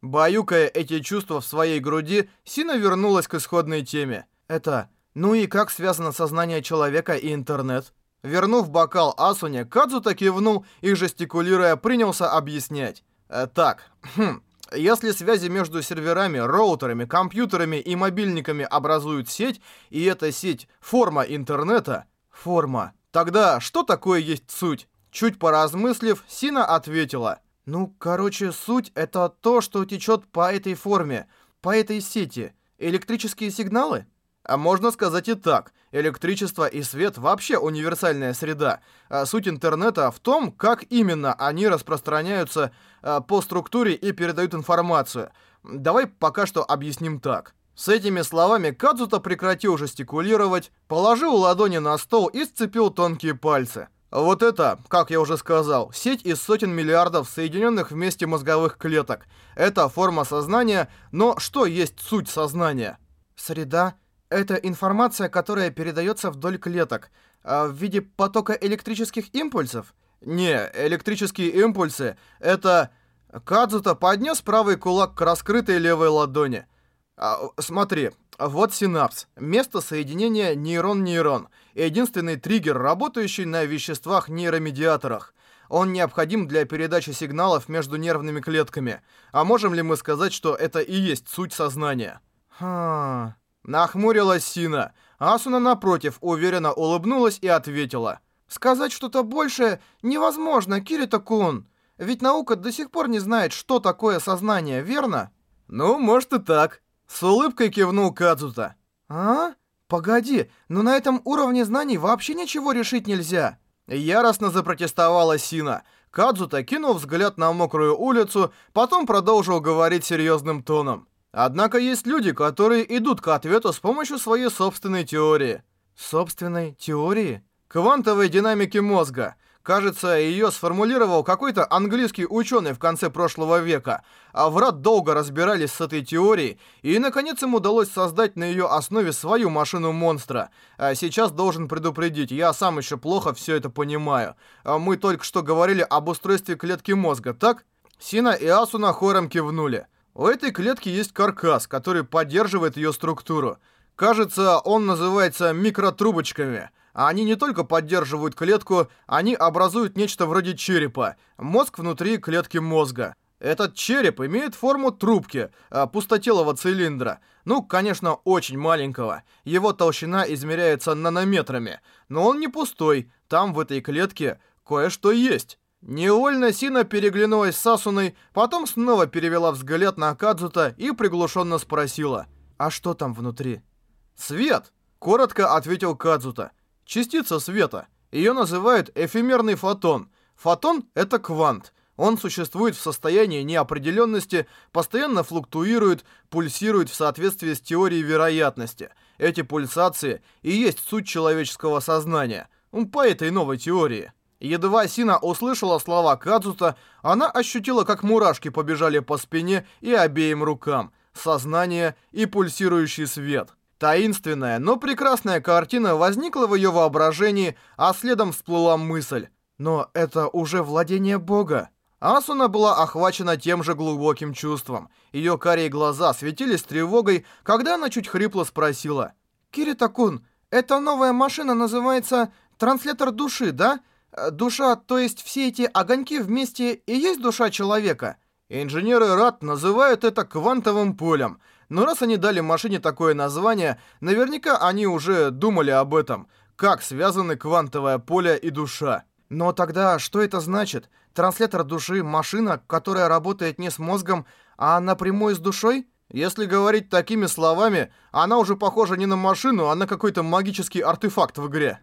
Баюкая эти чувства в своей груди, Сина вернулась к исходной теме. Это «Ну и как связано сознание человека и интернет?» Вернув бокал Асуне, Кадзута кивнул и, жестикулируя, принялся объяснять. Э, так, хм, если связи между серверами, роутерами, компьютерами и мобильниками образуют сеть, и эта сеть — форма интернета, форма, тогда что такое есть суть? Чуть поразмыслив, Сина ответила. Ну, короче, суть — это то, что течет по этой форме, по этой сети. Электрические сигналы? А можно сказать и так. Электричество и свет вообще универсальная среда. А суть интернета в том, как именно они распространяются а, по структуре и передают информацию. Давай пока что объясним так. С этими словами Кадзута прекратил жестикулировать, положил ладони на стол и сцепил тонкие пальцы. Вот это, как я уже сказал, сеть из сотен миллиардов соединенных вместе мозговых клеток. Это форма сознания, но что есть суть сознания? Среда это информация, которая передается вдоль клеток, а в виде потока электрических импульсов? Не, электрические импульсы — это... Кадзута поднес правый кулак к раскрытой левой ладони. А, смотри, вот синапс, место соединения нейрон-нейрон, единственный триггер, работающий на веществах-нейромедиаторах. Он необходим для передачи сигналов между нервными клетками. А можем ли мы сказать, что это и есть суть сознания? Ха... Нахмурилась Сина. Асуна, напротив, уверенно улыбнулась и ответила. «Сказать что-то большее невозможно, Кирита-кун. Ведь наука до сих пор не знает, что такое сознание, верно?» «Ну, может и так». С улыбкой кивнул Кадзута. «А? Погоди, но на этом уровне знаний вообще ничего решить нельзя». Яростно запротестовала Сина. Кадзута кинул взгляд на мокрую улицу, потом продолжил говорить серьезным тоном. Однако есть люди, которые идут к ответу с помощью своей собственной теории. Собственной теории? Квантовой динамики мозга. Кажется, ее сформулировал какой-то английский ученый в конце прошлого века. А врат долго разбирались с этой теорией, и наконец им удалось создать на ее основе свою машину-монстра. А сейчас должен предупредить, я сам еще плохо все это понимаю. А мы только что говорили об устройстве клетки мозга, так? Сина и Асуна хором кивнули. У этой клетки есть каркас, который поддерживает ее структуру. Кажется, он называется микротрубочками. Они не только поддерживают клетку, они образуют нечто вроде черепа. Мозг внутри клетки мозга. Этот череп имеет форму трубки, а, пустотелого цилиндра. Ну, конечно, очень маленького. Его толщина измеряется нанометрами. Но он не пустой. Там, в этой клетке, кое-что есть. Невольно Сина переглянулась с Сасуной, потом снова перевела взгляд на Кадзута и приглушенно спросила, «А что там внутри?» «Свет!» — коротко ответил Кадзута. «Частица света. Ее называют эфемерный фотон. Фотон — это квант. Он существует в состоянии неопределенности, постоянно флуктуирует, пульсирует в соответствии с теорией вероятности. Эти пульсации и есть суть человеческого сознания. По этой новой теории». Едва Сина услышала слова Кадзута, она ощутила, как мурашки побежали по спине и обеим рукам, сознание и пульсирующий свет. Таинственная, но прекрасная картина возникла в ее воображении, а следом всплыла мысль. Но это уже владение Бога. Асуна была охвачена тем же глубоким чувством. Ее карие глаза светились тревогой, когда она чуть хрипло спросила. «Кирита-кун, эта новая машина называется «Транслятор души», да?» Душа, то есть все эти огоньки вместе и есть душа человека? Инженеры РАД называют это квантовым полем. Но раз они дали машине такое название, наверняка они уже думали об этом. Как связаны квантовое поле и душа? Но тогда что это значит? Транслятор души — машина, которая работает не с мозгом, а напрямую с душой? Если говорить такими словами, она уже похожа не на машину, а на какой-то магический артефакт в игре.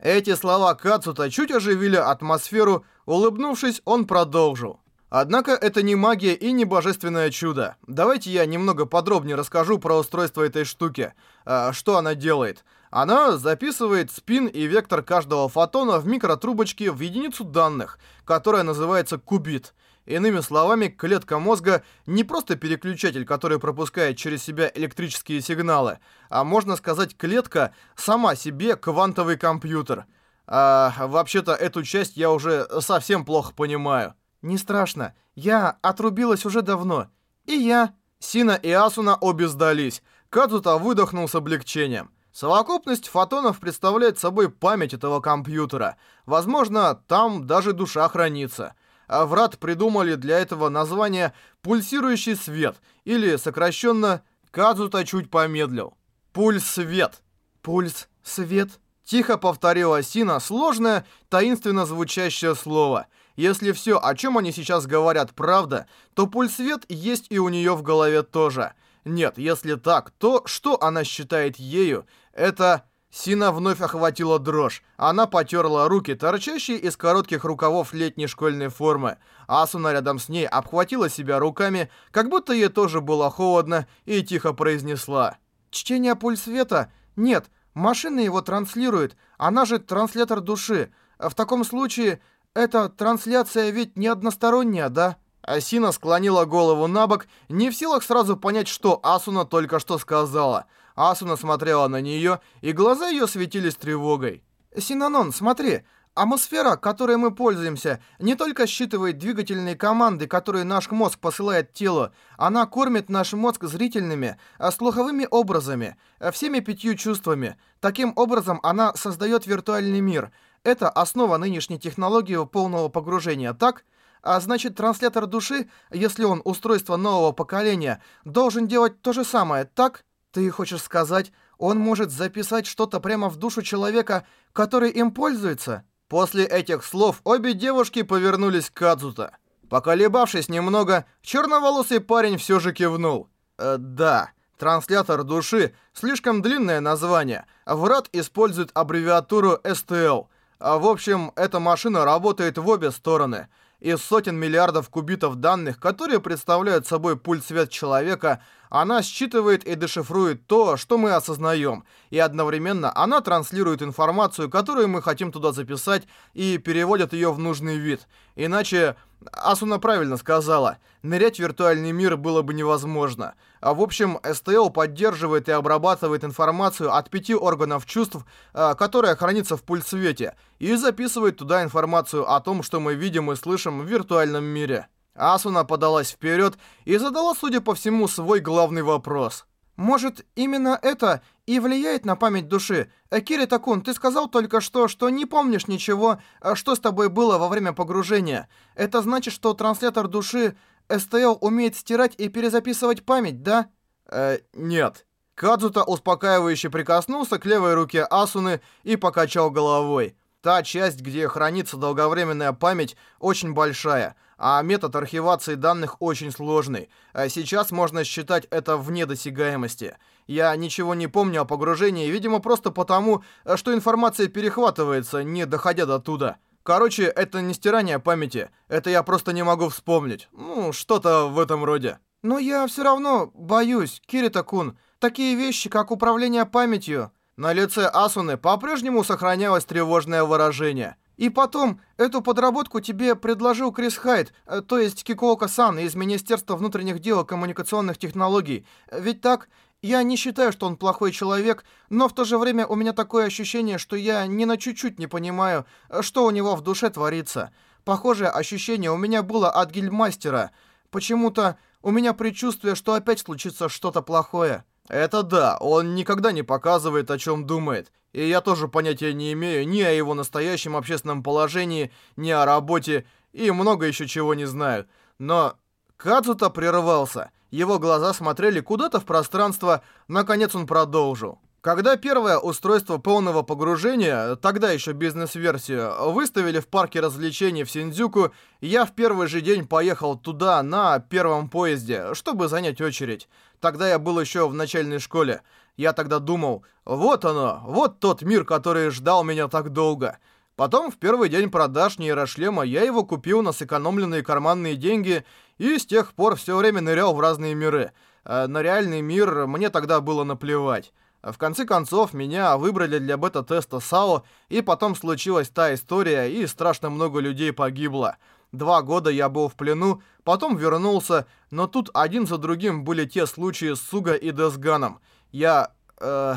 Эти слова Кацута чуть оживили атмосферу, улыбнувшись, он продолжил. Однако это не магия и не божественное чудо. Давайте я немного подробнее расскажу про устройство этой штуки. А, что она делает? Она записывает спин и вектор каждого фотона в микротрубочке в единицу данных, которая называется кубит. Иными словами, клетка мозга не просто переключатель, который пропускает через себя электрические сигналы, а можно сказать, клетка сама себе квантовый компьютер. А вообще-то эту часть я уже совсем плохо понимаю. Не страшно, я отрубилась уже давно. И я. Сина и Асуна обе сдались. Кадзута выдохнул с облегчением. Совокупность фотонов представляет собой память этого компьютера. Возможно, там даже душа хранится. А врат придумали для этого название «пульсирующий свет» или сокращенно «Кадзута чуть помедлил». «Пульс-свет». «Пульс-свет»? Тихо повторила Сина сложное, таинственно звучащее слово. Если все, о чем они сейчас говорят, правда, то пульс-свет есть и у нее в голове тоже. Нет, если так, то что она считает ею? Это... Сина вновь охватила дрожь. Она потерла руки, торчащие из коротких рукавов летней школьной формы. Асуна рядом с ней обхватила себя руками, как будто ей тоже было холодно, и тихо произнесла. «Чтение пульсвета? Нет, машина его транслирует. Она же транслятор души. В таком случае, эта трансляция ведь не односторонняя, да?» Асина склонила голову на бок, не в силах сразу понять, что Асуна только что сказала. Асуна смотрела на нее, и глаза ее светились тревогой. «Синанон, смотри, атмосфера, которой мы пользуемся, не только считывает двигательные команды, которые наш мозг посылает телу, она кормит наш мозг зрительными, а слуховыми образами, всеми пятью чувствами. Таким образом, она создает виртуальный мир. Это основа нынешней технологии полного погружения, так?» А значит, транслятор души, если он устройство нового поколения, должен делать то же самое, так? Ты хочешь сказать, он может записать что-то прямо в душу человека, который им пользуется? После этих слов обе девушки повернулись к Кадзута. Поколебавшись немного, черноволосый парень все же кивнул. Э, да, транслятор души — слишком длинное название. Врат использует аббревиатуру STL. А в общем, эта машина работает в обе стороны — из сотен миллиардов кубитов данных, которые представляют собой пульс человека, она считывает и дешифрует то, что мы осознаем, и одновременно она транслирует информацию, которую мы хотим туда записать, и переводит ее в нужный вид. Иначе, Асуна правильно сказала, нырять в виртуальный мир было бы невозможно. А в общем, СТЛ поддерживает и обрабатывает информацию от пяти органов чувств, а, которая хранится в пульсвете, и записывает туда информацию о том, что мы видим и слышим в виртуальном мире. Асуна подалась вперед и задала, судя по всему, свой главный вопрос. «Может, именно это и влияет на память души? Акири Такун, ты сказал только что, что не помнишь ничего, а что с тобой было во время погружения. Это значит, что транслятор души СТЛ умеет стирать и перезаписывать память, да?» «Э, нет». Кадзута успокаивающе прикоснулся к левой руке Асуны и покачал головой. Та часть, где хранится долговременная память, очень большая — а метод архивации данных очень сложный. А сейчас можно считать это вне досягаемости. Я ничего не помню о погружении, видимо, просто потому, что информация перехватывается, не доходя до туда. Короче, это не стирание памяти, это я просто не могу вспомнить. Ну, что-то в этом роде. Но я все равно боюсь, Кирита-кун, такие вещи, как управление памятью. На лице Асуны по-прежнему сохранялось тревожное выражение – и потом, эту подработку тебе предложил Крис Хайт, э, то есть Кикоока-сан из Министерства внутренних дел и коммуникационных технологий. Ведь так? Я не считаю, что он плохой человек, но в то же время у меня такое ощущение, что я ни на чуть-чуть не понимаю, э, что у него в душе творится. Похожее ощущение у меня было от гильдмастера. Почему-то у меня предчувствие, что опять случится что-то плохое. Это да, он никогда не показывает, о чем думает. И я тоже понятия не имею ни о его настоящем общественном положении, ни о работе, и много еще чего не знаю. Но Кадзута прервался. Его глаза смотрели куда-то в пространство, наконец он продолжил. Когда первое устройство полного погружения, тогда еще бизнес-версию, выставили в парке развлечений в Синдзюку, я в первый же день поехал туда на первом поезде, чтобы занять очередь. Тогда я был еще в начальной школе. Я тогда думал, вот оно, вот тот мир, который ждал меня так долго. Потом в первый день продаж нейрошлема я его купил на сэкономленные карманные деньги и с тех пор все время нырял в разные миры. А на реальный мир мне тогда было наплевать. В конце концов, меня выбрали для бета-теста САО, и потом случилась та история, и страшно много людей погибло. Два года я был в плену, потом вернулся, но тут один за другим были те случаи с Суга и Десганом. Я... Э,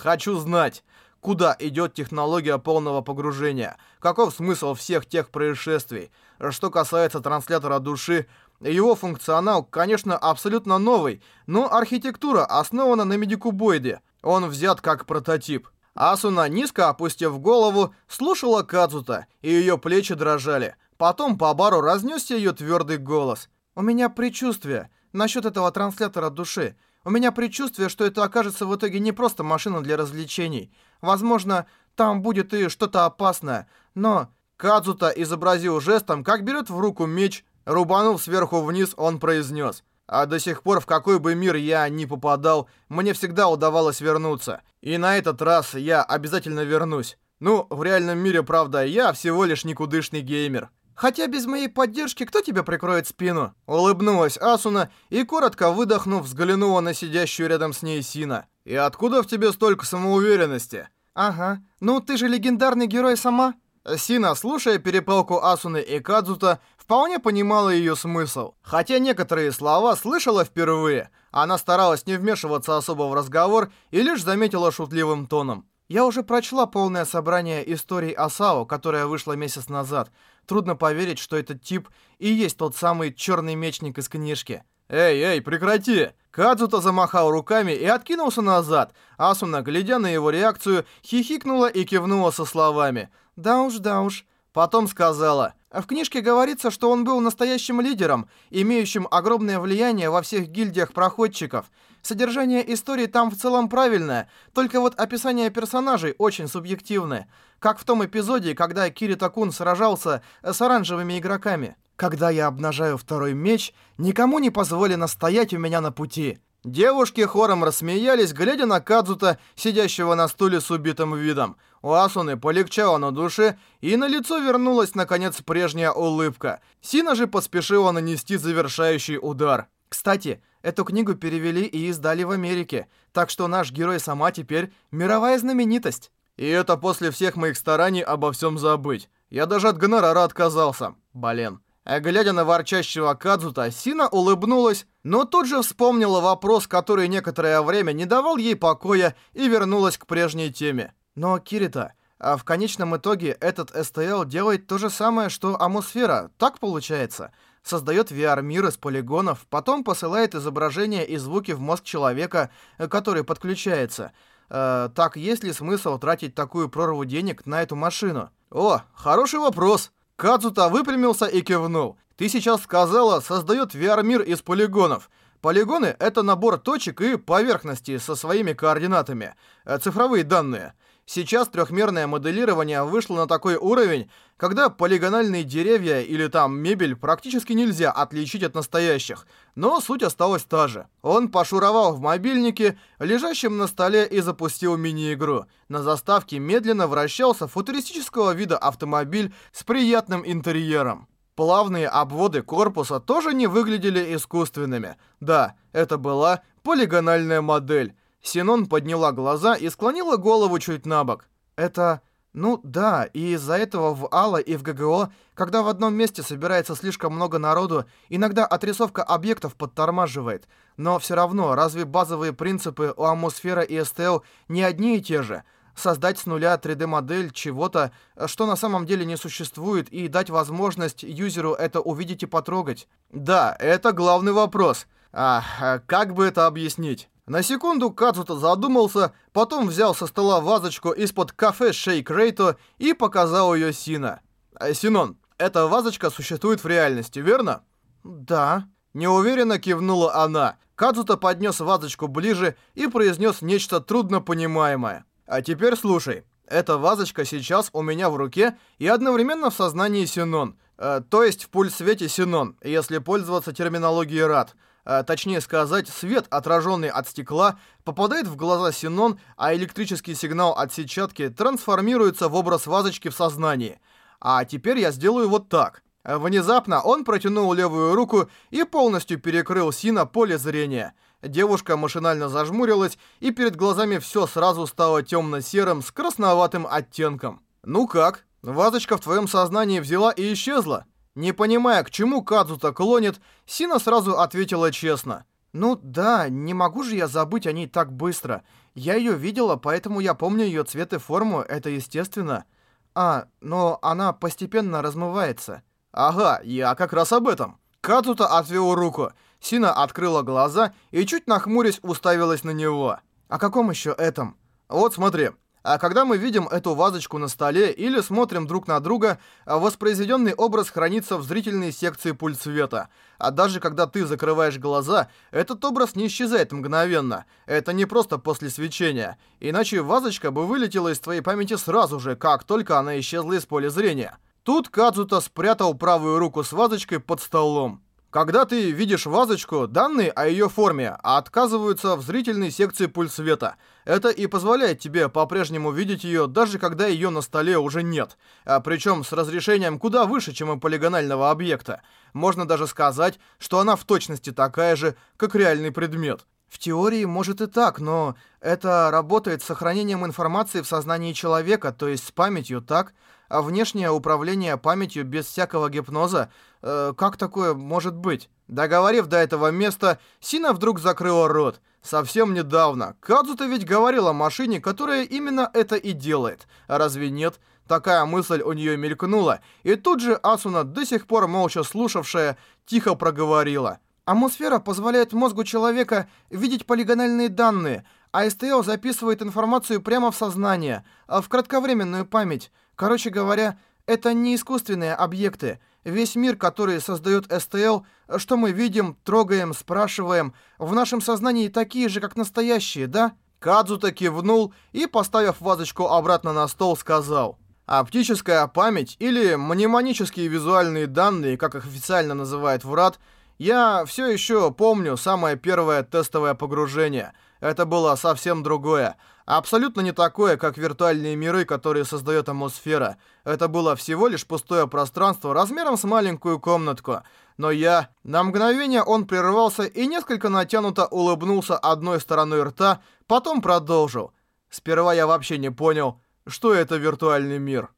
хочу знать, куда идет технология полного погружения, каков смысл всех тех происшествий. Что касается транслятора души, Его функционал, конечно, абсолютно новый, но архитектура основана на медикубоиде. Он взят как прототип. Асуна, низко опустив голову, слушала Кадзута, и ее плечи дрожали. Потом по бару разнесся ее твердый голос. «У меня предчувствие насчет этого транслятора души. У меня предчувствие, что это окажется в итоге не просто машина для развлечений. Возможно, там будет и что-то опасное. Но Кадзута изобразил жестом, как берет в руку меч, рубанув сверху вниз, он произнес. А до сих пор, в какой бы мир я ни попадал, мне всегда удавалось вернуться. И на этот раз я обязательно вернусь. Ну, в реальном мире, правда, я всего лишь никудышный геймер. Хотя без моей поддержки кто тебе прикроет спину?» Улыбнулась Асуна и, коротко выдохнув, взглянула на сидящую рядом с ней Сина. «И откуда в тебе столько самоуверенности?» «Ага. Ну, ты же легендарный герой сама». Сина, слушая перепалку Асуны и Кадзута, вполне понимала ее смысл. Хотя некоторые слова слышала впервые, она старалась не вмешиваться особо в разговор и лишь заметила шутливым тоном. «Я уже прочла полное собрание историй Асао, которое вышло месяц назад. Трудно поверить, что этот тип и есть тот самый черный мечник из книжки. «Эй, эй, прекрати!» Кадзута замахал руками и откинулся назад. Асуна, глядя на его реакцию, хихикнула и кивнула со словами. «Да уж, да уж». Потом сказала, в книжке говорится, что он был настоящим лидером, имеющим огромное влияние во всех гильдиях проходчиков. Содержание истории там в целом правильное, только вот описание персонажей очень субъективное. Как в том эпизоде, когда Кирита-кун сражался с оранжевыми игроками. Когда я обнажаю второй меч, никому не позволено стоять у меня на пути. Девушки хором рассмеялись, глядя на Кадзута, сидящего на стуле с убитым видом. У Асуны полегчало на душе, и на лицо вернулась, наконец, прежняя улыбка. Сина же поспешила нанести завершающий удар. Кстати, эту книгу перевели и издали в Америке, так что наш герой сама теперь мировая знаменитость. И это после всех моих стараний обо всем забыть. Я даже от гонорара отказался. Блин. А глядя на ворчащего Кадзута, Сина улыбнулась, но тут же вспомнила вопрос, который некоторое время не давал ей покоя, и вернулась к прежней теме. Но, Кирита, а в конечном итоге этот СТЛ делает то же самое, что Амосфера, так получается? Создает VR-мир из полигонов, потом посылает изображения и звуки в мозг человека, который подключается — Э, так есть ли смысл тратить такую прорву денег на эту машину? О, хороший вопрос. Кадзута выпрямился и кивнул. Ты сейчас сказала, создает VR-мир из полигонов. Полигоны — это набор точек и поверхностей со своими координатами. Э, цифровые данные. Сейчас трехмерное моделирование вышло на такой уровень, когда полигональные деревья или там мебель практически нельзя отличить от настоящих, но суть осталась та же. Он пошуровал в мобильнике, лежащем на столе и запустил мини-игру. На заставке медленно вращался футуристического вида автомобиль с приятным интерьером. Плавные обводы корпуса тоже не выглядели искусственными. Да, это была полигональная модель, Синон подняла глаза и склонила голову чуть на бок. Это... Ну да, и из-за этого в АЛА и в ГГО, когда в одном месте собирается слишком много народу, иногда отрисовка объектов подтормаживает. Но все равно, разве базовые принципы у Амосфера и СТЛ не одни и те же? Создать с нуля 3D-модель чего-то, что на самом деле не существует, и дать возможность юзеру это увидеть и потрогать. Да, это главный вопрос. А, как бы это объяснить? На секунду Кацута задумался, потом взял со стола вазочку из-под кафе Шейк Рейто и показал ее Сина. «Э, «Синон, эта вазочка существует в реальности, верно?» «Да». Неуверенно кивнула она. Кадзута поднес вазочку ближе и произнес нечто труднопонимаемое. «А теперь слушай. Эта вазочка сейчас у меня в руке и одновременно в сознании Синон. Э, то есть в пульс-свете Синон, если пользоваться терминологией РАД а, точнее сказать, свет, отраженный от стекла, попадает в глаза Синон, а электрический сигнал от сетчатки трансформируется в образ вазочки в сознании. А теперь я сделаю вот так. Внезапно он протянул левую руку и полностью перекрыл Сина поле зрения. Девушка машинально зажмурилась, и перед глазами все сразу стало темно-серым с красноватым оттенком. «Ну как? Вазочка в твоем сознании взяла и исчезла?» Не понимая, к чему Кадзута клонит, Сина сразу ответила честно. «Ну да, не могу же я забыть о ней так быстро. Я ее видела, поэтому я помню ее цвет и форму, это естественно. А, но она постепенно размывается». «Ага, я как раз об этом». Кацута отвел руку. Сина открыла глаза и, чуть нахмурясь, уставилась на него. «О каком еще этом?» «Вот смотри». А когда мы видим эту вазочку на столе или смотрим друг на друга, воспроизведенный образ хранится в зрительной секции пульт света. А даже когда ты закрываешь глаза, этот образ не исчезает мгновенно. Это не просто после свечения. Иначе вазочка бы вылетела из твоей памяти сразу же, как только она исчезла из поля зрения. Тут Кадзута спрятал правую руку с вазочкой под столом. Когда ты видишь вазочку, данные о ее форме отказываются в зрительной секции пульс света. Это и позволяет тебе по-прежнему видеть ее, даже когда ее на столе уже нет. А причем с разрешением куда выше, чем у полигонального объекта. Можно даже сказать, что она в точности такая же, как реальный предмет. В теории может и так, но это работает с сохранением информации в сознании человека, то есть с памятью, так? А внешнее управление памятью без всякого гипноза, э, как такое может быть? Договорив до этого места, Сина вдруг закрыла рот. Совсем недавно. Кадзута ведь говорил о машине, которая именно это и делает. А разве нет? Такая мысль у нее мелькнула, и тут же Асуна, до сих пор молча слушавшая, тихо проговорила. Атмосфера позволяет мозгу человека видеть полигональные данные, а СТЛ записывает информацию прямо в сознание, а в кратковременную память. Короче говоря, это не искусственные объекты. Весь мир, который создает СТЛ, что мы видим, трогаем, спрашиваем, в нашем сознании такие же, как настоящие, да? Кадзута кивнул и, поставив вазочку обратно на стол, сказал... Оптическая память или мнемонические визуальные данные, как их официально называют врат, я все еще помню самое первое тестовое погружение. Это было совсем другое. Абсолютно не такое, как виртуальные миры, которые создает атмосфера. Это было всего лишь пустое пространство размером с маленькую комнатку. Но я... На мгновение он прервался и несколько натянуто улыбнулся одной стороной рта, потом продолжил. Сперва я вообще не понял, что это виртуальный мир.